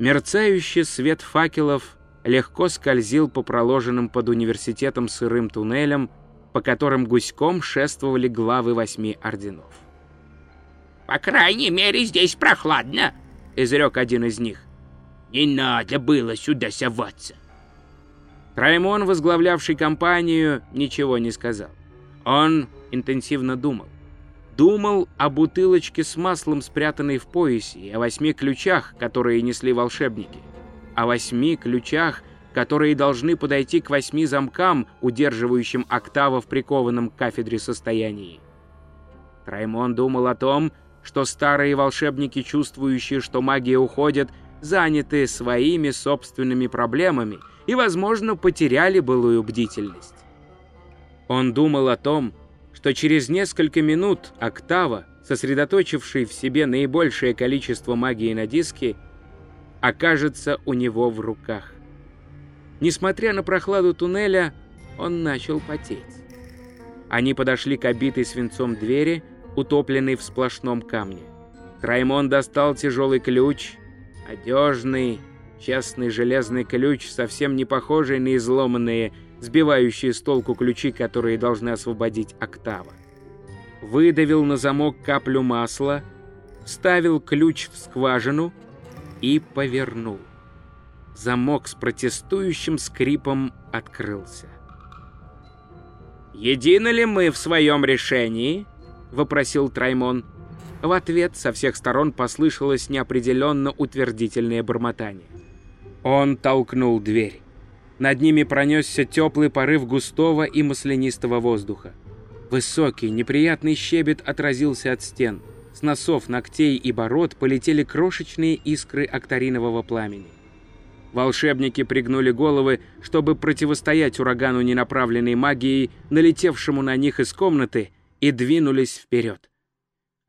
Мерцающий свет факелов легко скользил по проложенным под университетом сырым туннелям, по которым гуськом шествовали главы восьми орденов. «По крайней мере, здесь прохладно», — изрек один из них. «Не надо было сюда соваться». Траймон, возглавлявший компанию, ничего не сказал. Он интенсивно думал. Думал о бутылочке с маслом, спрятанной в поясе, и о восьми ключах, которые несли волшебники. О восьми ключах, которые должны подойти к восьми замкам, удерживающим октава в прикованном кафедре состоянии. Траймон думал о том, что старые волшебники, чувствующие, что магия уходит, заняты своими собственными проблемами и, возможно, потеряли былую бдительность. Он думал о том, что через несколько минут Октава, сосредоточивший в себе наибольшее количество магии на диске, окажется у него в руках. Несмотря на прохладу туннеля, он начал потеть. Они подошли к обитой свинцом двери, утопленной в сплошном камне. Траймон достал тяжелый ключ, одежный, честный железный ключ, совсем не похожий на изломанные, сбивающие с толку ключи, которые должны освободить октава. Выдавил на замок каплю масла, вставил ключ в скважину и повернул. Замок с протестующим скрипом открылся. «Едины ли мы в своем решении?» — вопросил Траймон. В ответ со всех сторон послышалось неопределенно утвердительное бормотание. Он толкнул дверь. Над ними пронесся теплый порыв густого и маслянистого воздуха. Высокий, неприятный щебет отразился от стен. С носов, ногтей и бород полетели крошечные искры акторинового пламени. Волшебники пригнули головы, чтобы противостоять урагану ненаправленной магией, налетевшему на них из комнаты, и двинулись вперед.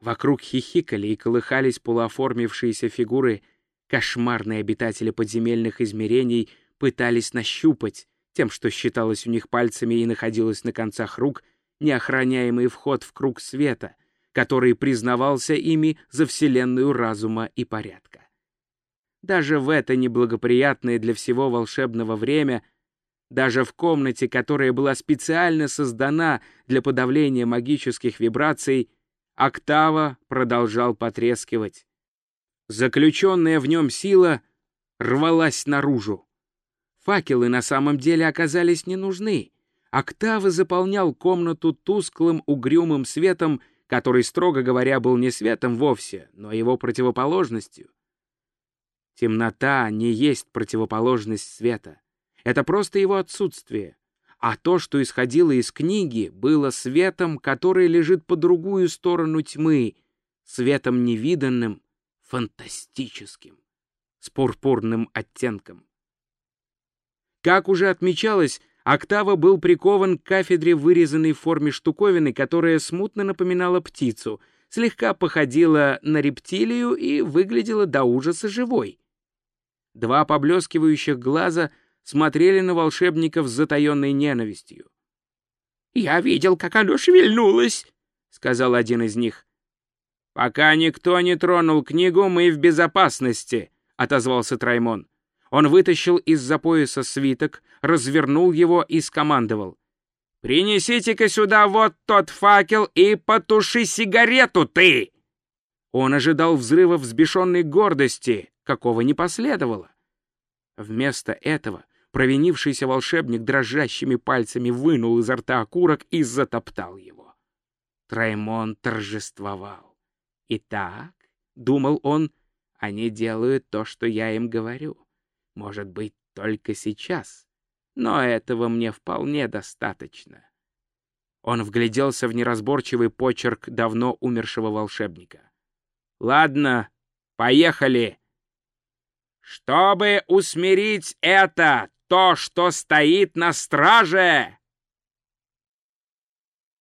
Вокруг хихикали и колыхались полуоформившиеся фигуры. Кошмарные обитатели подземельных измерений пытались нащупать, тем, что считалось у них пальцами и находилось на концах рук, неохраняемый вход в круг света, который признавался ими за вселенную разума и порядка. Даже в это неблагоприятное для всего волшебного время, даже в комнате, которая была специально создана для подавления магических вибраций, октава продолжал потрескивать. Заключенная в нем сила рвалась наружу. Факелы на самом деле оказались не нужны. Октава заполнял комнату тусклым угрюмым светом, который, строго говоря, был не светом вовсе, но его противоположностью — Темнота не есть противоположность света. Это просто его отсутствие. А то, что исходило из книги, было светом, который лежит по другую сторону тьмы, светом невиданным, фантастическим, с пурпурным оттенком. Как уже отмечалось, Октава был прикован к кафедре вырезанной в форме штуковины, которая смутно напоминала птицу, слегка походила на рептилию и выглядела до ужаса живой. Два поблескивающих глаза смотрели на волшебников с затаенной ненавистью. «Я видел, как оно шевельнулось», — сказал один из них. «Пока никто не тронул книгу, мы в безопасности», — отозвался Траймон. Он вытащил из-за пояса свиток, развернул его и скомандовал. «Принесите-ка сюда вот тот факел и потуши сигарету, ты!» Он ожидал взрыва взбешенной гордости, какого не последовало. Вместо этого провинившийся волшебник дрожащими пальцами вынул изо рта окурок и затоптал его. Траймон торжествовал. «Итак», — думал он, — «они делают то, что я им говорю. Может быть, только сейчас, но этого мне вполне достаточно». Он вгляделся в неразборчивый почерк давно умершего волшебника. «Ладно, поехали!» Чтобы усмирить это, то, что стоит на страже,